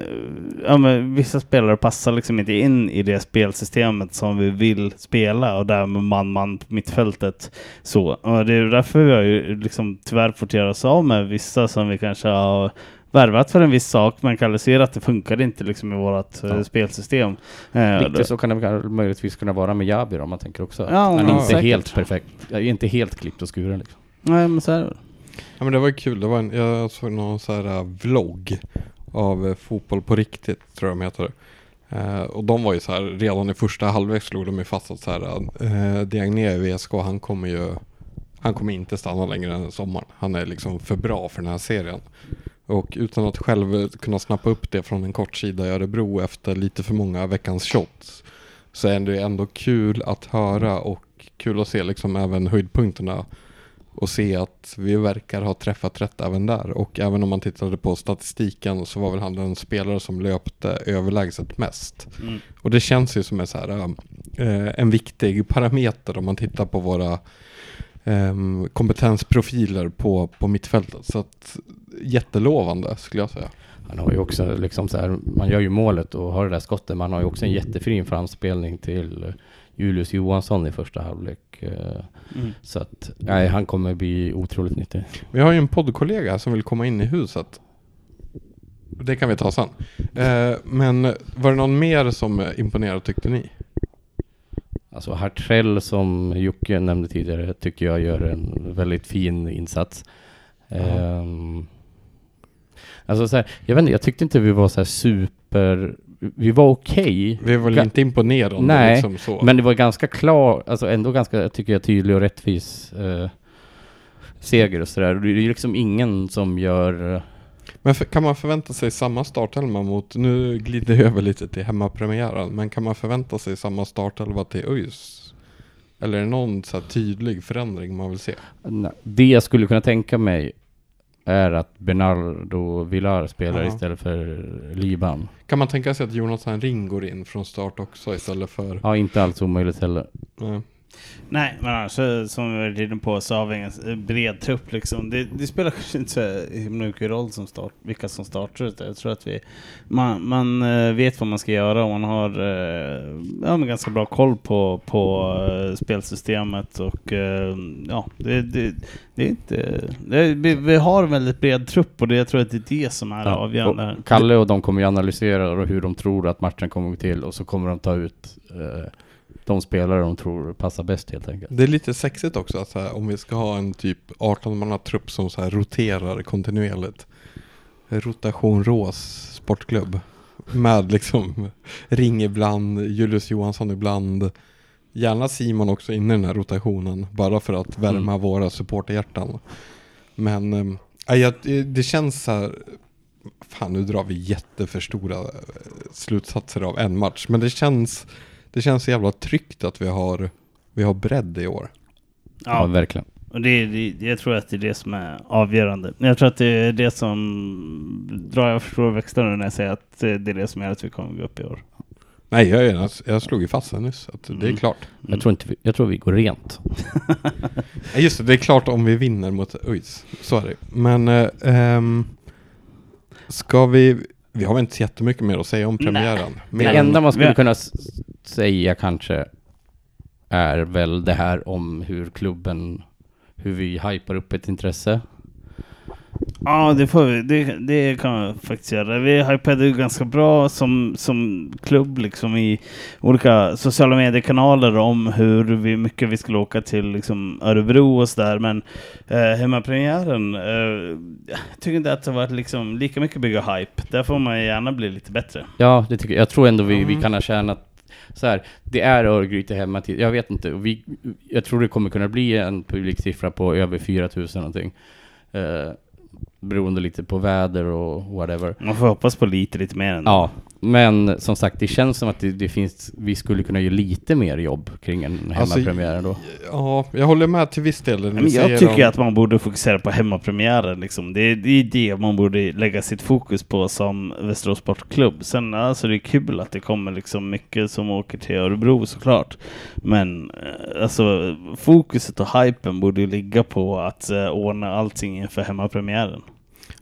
ja, men vissa spelare passar liksom inte in i det spelsystemet som vi vill spela och därmed man-man på mittfältet. Så. Och det är därför vi har ju liksom tyvärr fått göra oss av med vissa som vi kanske har värvat för en viss sak men Kalle ser att det funkade inte liksom i vårt eh, Ja. spelsystem. Eh, Lite så kan det möjligtvis kunna vara med Jabir om man tänker också. Ja, han är ja, inte säkert. helt perfekt. Inte helt klippt och skuren liksom. Nej men så är det. Ja men det var kul, det var en, jag såg någon så här eh, vlogg av eh, fotboll på riktigt, tror jag de heter. Uh, och de var ju så här, redan i första halvlek slog de ju fast att så här, uh, Diagne i VSK, han kommer ju, han kommer inte stanna längre än sommaren. Han är liksom för bra för den här serien. Och utan att själv kunna snappa upp det från en kort sida i Örebro efter lite för många veckans shots så är det ändå kul att höra och kul att se liksom även höjdpunkterna och se att vi verkar ha träffat rätt även där. Och även om man tittade på statistiken så var väl han den spelare som löpte överlägset mest. Mm. Och det känns ju som en, så här, eh, en viktig parameter om man tittar på våra ehm, kompetensprofiler på, på mittfältet. Så att, jättelovande skulle jag säga. Han har ju också liksom så här, man gör ju målet och har det där skottet, men han har ju också en jättefin framspelning till Julius Johansson i första halvlek. Eh, Mm. Så att, nej, han kommer bli otroligt nyttig. Vi har ju en poddkollega som vill komma in i huset. Det kan vi ta sen. Eh, men var det någon mer som imponerade tyckte ni? Alltså Hartrell som Jocke nämnde tidigare tycker jag gör en väldigt fin insats. Ehm, alltså så här, jag vet inte, jag tyckte inte vi var så här super... Vi var okej. Vi är väl Ga- inte imponerande Nej, liksom så. Men det var ganska klar, alltså ändå ganska, tycker jag, tydlig och rättvis eh, seger och sådär. Det är ju liksom ingen som gör... eh, Men för, kan man förvänta sig samma startelva mot, nu glider jag över lite till hemmapremiären, men kan man förvänta sig samma startelva till ÖIS? Eller är det någon så tydlig förändring man vill se? Det jag skulle kunna tänka mig är att Bernardo Villar spelar Ja. istället för Liban. Kan man tänka sig att Jonathan Ring går in från start också istället för... Ja, inte alls omöjligt heller. Nej. Nej, men annars som vi varit inne på så har vi en bred trupp liksom. Det, det spelar kanske inte så himla mycket roll som start, vilka som startar jag tror att vi man, man eh, vet vad man ska göra och man har eh, ja, men ganska bra koll på, på eh, spelsystemet och ja, det, det, det är inte... Det, vi, vi har en väldigt bred trupp och det, jag tror att det är det som är Ja, avgörande. Kalle och de kommer ju analysera hur de tror att matchen kommer till och så kommer de ta ut eh, de spelare de tror passar bäst helt enkelt. Det är lite sexigt också att så här, om vi ska ha en typ 18 manna trupp som så här roterar kontinuerligt. Rotation Rås sportklubb. Med liksom Ring ibland, Julius Johansson ibland. Gärna Simon också inne i den här rotationen. Bara för att värma Mm. våra supporterhjärtan. Men jag, det känns så här. Fan nu drar vi jätteförstora eh, slutsatser av en match. Men det känns det känns så jävla tryggt att vi har, vi har bredd i år. Ja, Ja, verkligen. Och det, det, jag tror att det är det som är avgörande. Jag tror att det är det som drar jag förstår växlarna när jag säger att det är det som gör att vi kommer gå upp i år. Nej, jag, jag, jag slog ju fast det nyss. Att Det är Mm. klart. Jag, tror inte vi, jag tror vi går rent. Just det, det är klart om vi vinner mot ÖIS. Så är det Men eh, ehm, ska vi... Vi har väl inte så jättemycket mer att säga om premiären. Det enda man skulle kunna säga kanske är väl det här om hur klubben, hur vi hypar upp ett intresse. Ja, det, får vi, det, det kan man faktiskt göra. Vi hypade ju ganska bra som, som klubb liksom i olika sociala mediekanaler om hur vi, mycket vi skulle åka till liksom Örebro och sådär. Men eh, hemmapremiären, eh, jag tycker inte att det varit liksom lika mycket bygga hype. Där får man gärna bli lite bättre. Ja, det tycker jag. Jag tror ändå vi, vi Mm. kan ha tjänat så här, det är Örgryte hemma till, jag vet inte, vi, jag tror det kommer kunna bli en publiksiffra på över 4000 någonting. Eh, beroende lite på väder och whatever. Man får hoppas på lite, lite mer än Ja, men som sagt, det känns som att det, det finns, vi skulle kunna göra lite mer jobb kring en Alltså, hemmapremiär ändå. Ja, jag håller med till viss del. Men jag tycker om- att man borde fokusera på hemmapremiären. Liksom. Det, är, det är det man borde lägga sitt fokus på som Västerås Sportklubb. Sen alltså det är kul att det kommer liksom mycket som åker till Örebro såklart. Men eh, alltså fokuset och hypen borde ligga på att eh, ordna allting inför hemmapremiären.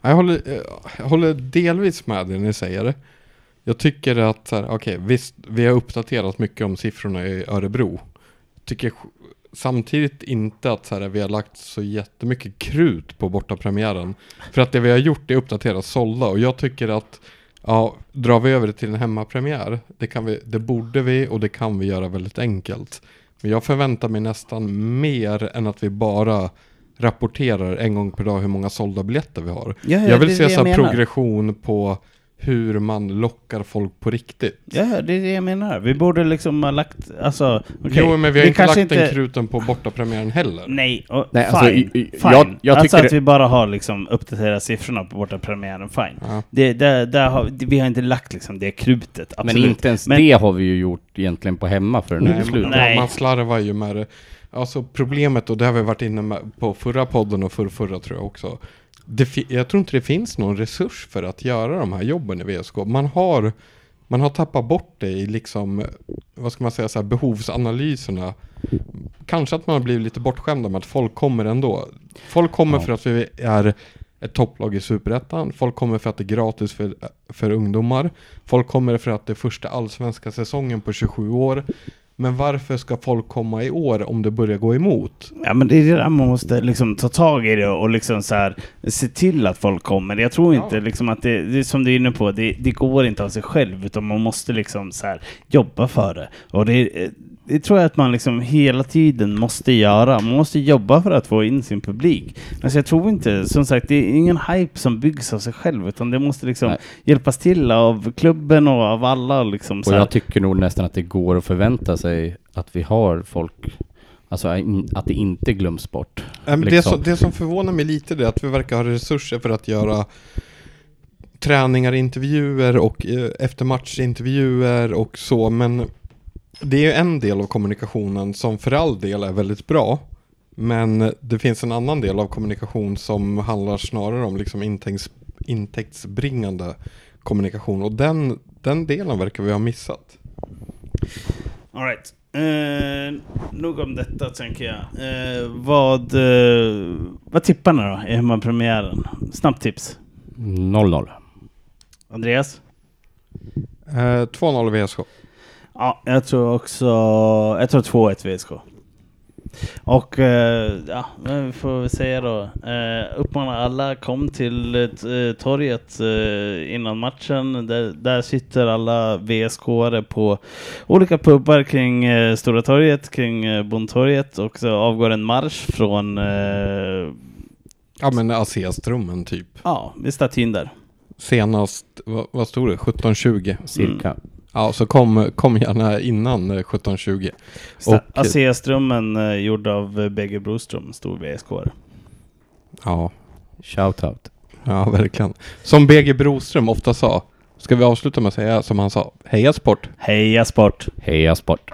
Jag håller, eh, jag håller delvis med det ni säger. Jag tycker att, så här, okej, visst, vi har uppdaterat mycket om siffrorna i Örebro. Tycker samtidigt inte att så här, vi har lagt så jättemycket krut på bortapremiären. För att det vi har gjort är uppdatera sålda och jag tycker att Ja, drar vi över det till en hemmapremiär, det, kan vi, det borde vi och det kan vi göra väldigt enkelt. Men jag förväntar mig nästan mer än att vi bara rapporterar en gång per dag hur många sålda biljetter vi har. Ja, ja, jag vill se så jag progression på hur man lockar folk på riktigt. Ja, det är det jag menar. Vi borde liksom ha lagt, alltså... okej, Jo, men vi har det inte lagt kanske den kruten på bortapremiären heller. Nej, och Nej, fine. alltså, i- i- fine. jag- jag alltså tycker att det- vi bara har liksom uppdaterat siffrorna på borta premiären, fine. Ja. Det, där, där har, vi har inte lagt liksom det krutet, Men absolut. inte ens Men- det har vi ju gjort egentligen på hemma för nu Nej, i slutet. man, Nej. man slarvar ju med det. Alltså problemet, och det har vi varit inne med på förra podden och förra, förra tror jag också. Det jag tror inte det finns någon resurs för att göra de här jobben i VSK. Man har, man har tappat bort det i liksom, vad ska man säga, så här, behovsanalyserna. Kanske att man har blivit lite bortskämda med att folk kommer ändå. Folk kommer Ja. för att vi är ett topplag i Superettan. Folk kommer för att det är gratis för, för ungdomar. Folk kommer för att det är första allsvenska säsongen på 27 år. Men varför ska folk komma i år om det börjar gå emot? Ja men det är det där man måste liksom ta tag i det och liksom så här se till att folk kommer. Jag tror inte Ja. liksom att det, det är som du är inne på, det, det går inte av sig själv utan man måste liksom så här jobba för det. Och det det tror jag att man liksom hela tiden måste göra. Man måste jobba för att få in sin publik. Men så jag tror inte, som sagt, det är ingen hype som byggs av sig själv, utan det måste liksom Nej. hjälpas till av klubben och av alla. Liksom, så Och här. jag tycker nog nästan att det går att förvänta sig att vi har folk, alltså att det inte glöms bort. Men det, liksom. som, det som förvånar mig lite är att vi verkar ha resurser för att göra träningar, intervjuer och eh, eftermatchintervjuer och så, men det är ju en del av kommunikationen som för all del är väldigt bra. Men det finns en annan del av kommunikation som handlar snarare om liksom intäkts, intäktsbringande kommunikation och den, den delen verkar vi ha missat. All right. Eh, nog om detta tänker jag. Eh, vad, eh, vad tippar ni då i hemmapremiären? Snabbt tips. 0-0. Andreas? Eh, 2-0 VSK. Ja, jag tror också... Jag tror 2-1 VSK. Och eh, ja, men vi får väl säga då. Eh, uppmanar alla, kom till eh, torget eh, innan matchen. Där, där sitter alla VSK-are på olika pubbar kring eh, Stora torget, kring eh, Bondtorget. Och så avgår en marsch från eh, Ja men ASEA-strömmen typ. ja, vid statyn där. Senast, vad, vad stod det? 17.20. Cirka. Ja, så kom, kom gärna innan eh, 17.20. Sta- Och- ASEA-strömmen eh, gjord av eh, BG Broström, stor VSK-are. Ja, Shout out. ja verkligen. Som BG Broström ofta sa, ska vi avsluta med att säga som han sa, heja sport! Heja sport! Heja sport.